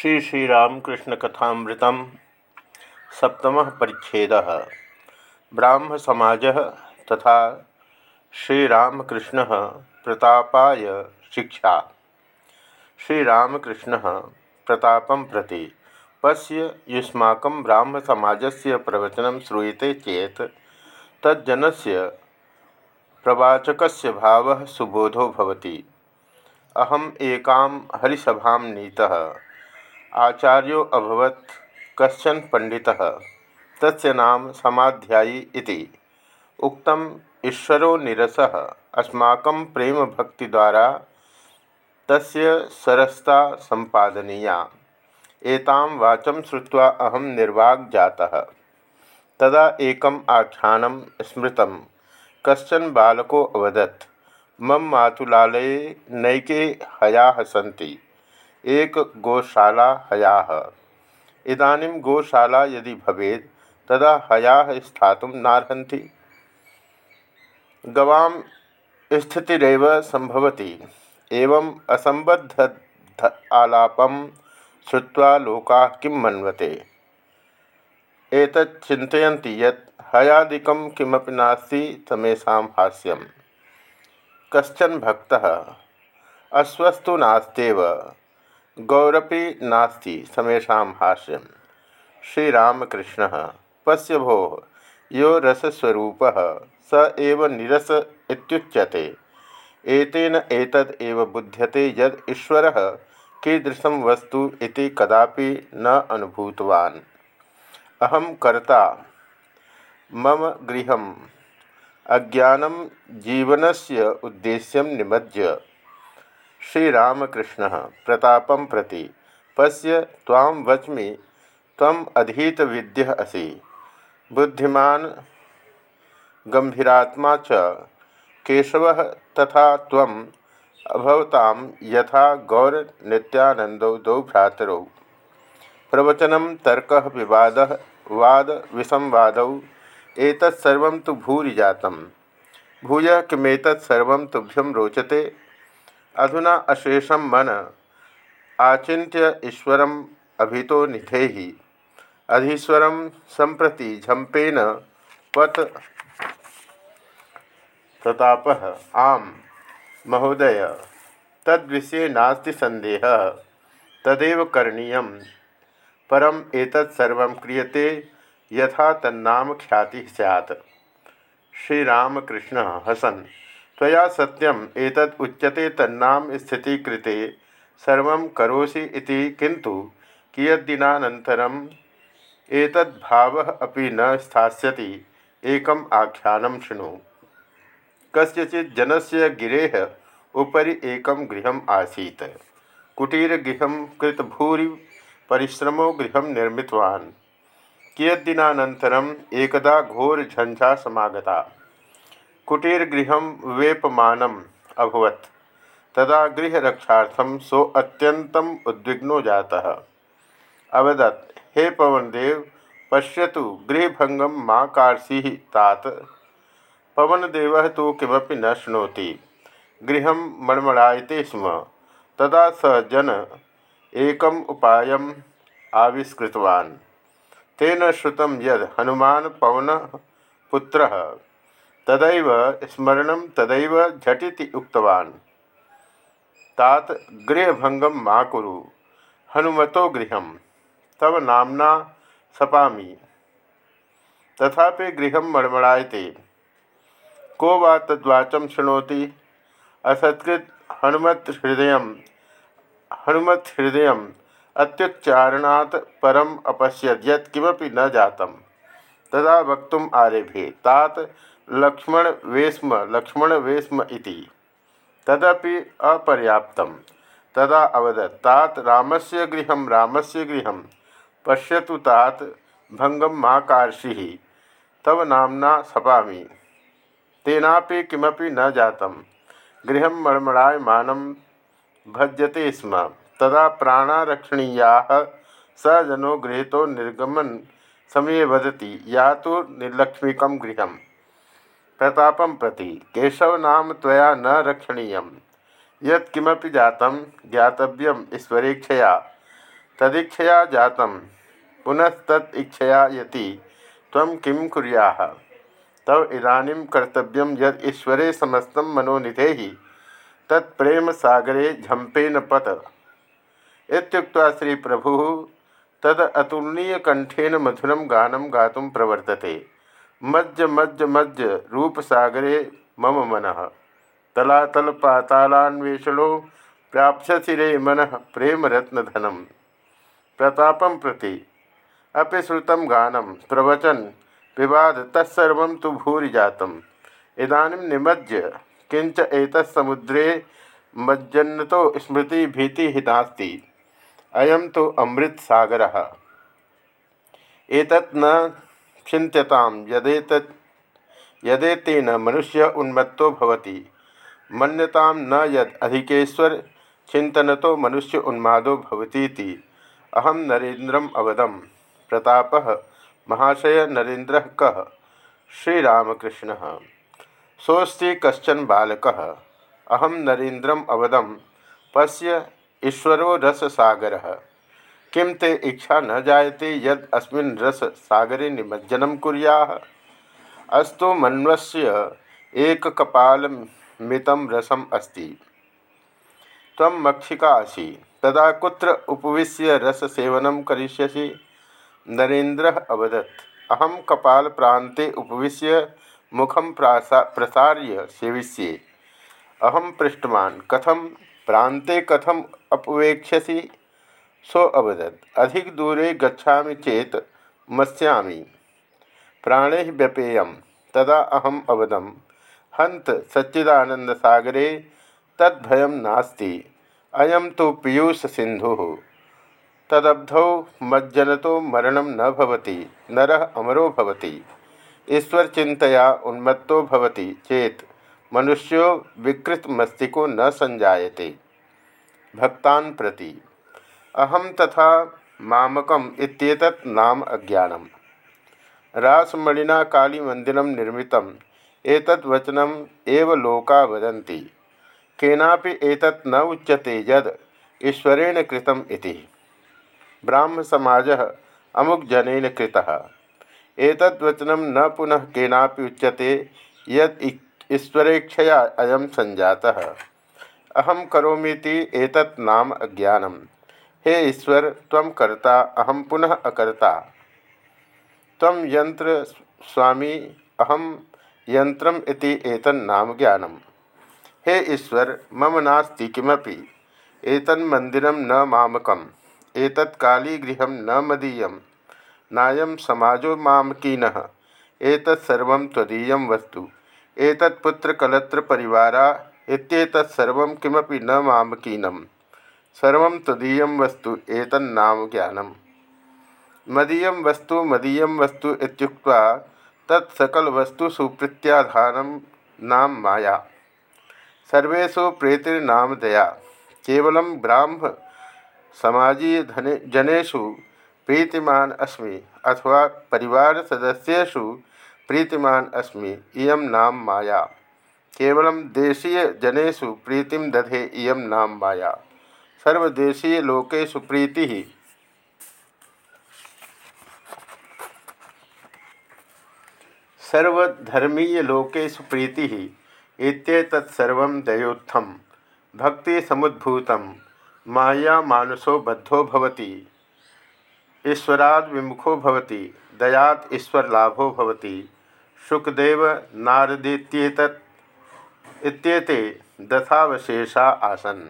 श्री श्रीरामकृष्ण कथामृत सप्तम परिच्छेद। ब्राह्म समाज तथा श्रीरामकृष्ण प्रतापाय शिक्षा। श्रीरामकृष्ण प्रताप प्रति पश्य युष्माक से प्रवचन श्रूयते चेत तज्जन से प्रवाचक भाव सुबोधो भवति। अहम एकां हरिसभा नीतः। आचार्यो अभवत कशन पंडितः। तस्य नाम समाध्यायी इति। उक्तम, ईश्वरो निरसः। अस्माकं प्रेम भक्ति द्वारा तस्य सरसता संपादनीया एतां वाचं श्रुत्वा अहं निर्वाग् जातः तदा एकम् आख्यानं स्मृतं कश्चन बालको अवदत्, मम मातुलालये नैके हयाः सन्ति। एक गोशाला हया। इदानीं गोशाला यदि भवेत्, तदा हया स्थातुं नार्हन्ति। गवां स्थितिरव संभवति एवं असंबद्ध आलापं श्रुत्वा लोकाः किं मन्वते? एतत् चिन्तयन्ति यत् हयादिकं किमपि नास्ति तमेषां हास्यं कश्चन भक्तः अस्वस्थो नास्तेव। गौरपी नास्ति समेशा हाष्यम श्रीरामकृष्ण पश्य भो यो रसस्वरूप स एव निरस इत्युच्यते। एतेन एतद् एव बुध्यते यद ईश्वर कीदृशं वस्तु इति कदापि न अनुभूतवान्। अहम कर्ता, मम गृह अज्ञानं जीवनस्य उद्देश्यं निमज्य। श्रीरामकृष्ण प्रताप प्रति, पश्य तां वच्मि तम अधीत विद्य असि। बुद्धिमान गंभीरात्मा च केशव तथा तम अभवतां यथा गौर नित्यानंदौ दौ भ्रातरौ। प्रवचन तर्क विवाद वाद विसंवादौ एतत्सर्वं तो भूरि जातं भूय किमेतत्सर्वं तुभ्यं रोचते अधुना अशेषम मन। आचिंत्य ईश्वर अभितो निधे अधीश्वर संप्रति झंपेन पत प्रताप आम, महोदय, तद्विषये नास्ति संदेह तदेव करणीय परम एतत्सर्व क्रियते यथा तन्नाम ख्याति सैत् श्रीरामकृष्ण हसन। तया सत्यम एतत् उच्यते तन्नाम स्थिति कृते सर्व करोसि इति किंतु कियद्दिनानन्तरम् एतद्भावः अपि न स्थास्यति, एकम् आख्यानं शृणु। कस्यचित् जनस्य गिरेः उपरि एकं गृहम् आसीत्। कुटीरगृहं कृतभूरि परिश्रमो गृहं निर्मितवान्। कियद्दिनानन्तरम् एकदा घोरझञ्झा समागता कुटीरगृह वेपमानम अभवत। तदा गृहरक्षार्थं सो अत्यंतम उद्विग्नो जाता। अवदत्, हे पवनदेव, पश्यतु गृहभंगम मा कार्षि तात। पवनदेव तो किमपि न शृणोति। गृह मणमड़ाते स्म। तदा स जन एकम उपायम आविष्कृतवान्। तेन श्रुतं यद हनुमान पवन पुत्र तदैव स्मरण तदैव झटिति उक्तवान्। तात गृहभंगम मा कुरु, हनुमतो गृह, तव नामना सपामी। तथापि गृह मड़मड़ाते को वा तद्वाचं शृणोति? असत्कृत हनुमत हृदय हनुमत हृदय अत्युच्चारणात् परम अपश्यत यत् न जातम। तदा वक्तुम आरेभे। तात लक्ष्मण वेश्म लक्ष्मण वेश्म इति। तदपि अपर्याप्त तदा अवदत्, तात रामस्य गृहं रामस्य गृहं, पश्यतु तात भंगम मा कार्षि। तव नामना सपामि। तेनापि किमपि न जातं गृहं मर्मणायमानं भज्यते स्म। तदा प्राणारक्षणीयाः स जनो गृहीतो निर्गमन समये वदति, या तो निर्लक्ष्मीकं गृहम्। प्रतापम प्रति। केशव नाम तया न रक्षणीय यत्किमपि जातं ज्ञातव्यम ईश्वरेक्षया तदीक्षया जात। पुनस्तत्क्षया यति। किं कुरिया? तव इदानीं कर्तव्यं यद ईश्वरे समस्त मनोनिधे तत्प्रेम सागरे झंपेन पत। इत्युक्त्वा श्री प्रभु तद अतुलनीय कंठेन मधुरम गानम गातुम प्रवर्तते। मज्ज मज्ज मज्ज रूप सागरे मम मन। तलातल पातालान्वेषणो प्राप्स्यसि रे मन प्रेम रत्न धनम प्रतापम प्रति अपि श्रुतम गानम प्रवचन विवाद तत्सर्व तो भूरि जातम इदानीं निमज्ज किंच एतत्समुद्रे मज्जन्नतो स्मृति भीति ही नास्ति। अयम तो अमृत सागर एक चिंत्यता यदेत यदेतेन मनुष्य उन्मत्तो भवति। मन्यता न यद अधिकेश्वर चिंतन तो मनुष्य उन्मादो भवती अहम नरेन्द्रम अवदम। प्रताप, महाशय नरेन्द्र कह श्रीरामकृष्ण। सोस्ति कशन बालक? अहम नरेन्द्रम अवदम। पश्य ईश्वरो रस सागर किम ते इच्छा न जायते यद अस्मिन् रस सागरे निमज्जन कुरिया। अस्तु मन्वस्य एक कपाल मितम रसम अस्ति। तम मक्षिका असी तदा कुत्र उपविश्य रस सेवन करिष्यसि? नरेन्द्र अवदत्। अहम कपाल प्रांते उपविश्य मुखम प्रसार्य सेविष्ये। अहम पृष्ठवान् कथम प्रांते कथम अपवेक्ष्यसि सो अवदत् अधिक दूरे गच्छा चेत मत्स्यामि प्राणे व्यपेय तदा अहम अवदम। हंत सच्चिदानंदसागरे तद्भय नास्ति। अयम तो पीयूष सिंधु तदब्धौ मज्जनतो मरण न भवति। नरः अमरो भवति। ईश्वर चिंतया उन्मत्तो भवति चेत मनुष्यो विकृत मस्तिको न संजायते भक्तान प्रति। अहम तथा मामकम इत्येतत् नाम अज्ञानम। रासमणिना काली मंदिर निर्मित एतद् वचनम एव लोका वदन्ति। केनापि एतत् न उच्यते यद ईश्वरेण कृतम इति। अमुक जनेन कृतः। एतद्वचनं न पुनः केनापि उच्यते यद ईश्वरेक्षया अयम संजाता अहम करोमीति एतत् नाम अज्ञानम। हे ईश्वर तम कर्ता अहम पुनः अकर्ता। तम यंत्र स्वामी अहम यंत्रम इति एतन्नाम ज्ञानम हे ईश्वर, मम नास्ति किमपि। एतन्मन्दिरं न मामकम्। एतत्कालीगृहं न मदीयं नायं समाजो मामकीनः। एतत्सर्वं त्वदीयं वस्तु। एतत्पुत्रकलत्र परिवारा इत्येतत्सर्व किमपि न मामकीनम। सर्व तदीय वस्तु एतन्नाम ज्ञानम। मदीय वस्तु मदीय वस्तु इत्युक्त्वा तत्सकलवस्तुषु प्रत्याधान नाम माया। सर्वेषु प्रेतिर्नाम दया। केवल ब्राह्म समाजीय जनेषु प्रीतिमान अस्मि अथवा परिवार सदस्येषु प्रीतिमान अस्मि इयम नाम माया। केवल देशीय जनेषु प्रीतिम दधे इयम नाम माया। सर्वदेशीय लोकेशु प्रीति सर्वधर्मीय लोकेशु प्रीति इत्येतत्सर्व दयोत्थम। भक्ति समुद्भूत माया मानसो बद्धो भवति। ईश्वराद विमुखो भवति। दयात ईश्वर लाभो भवति। सुखदेव नारदीत्येतत् इत्येते दशावशेषा आसन।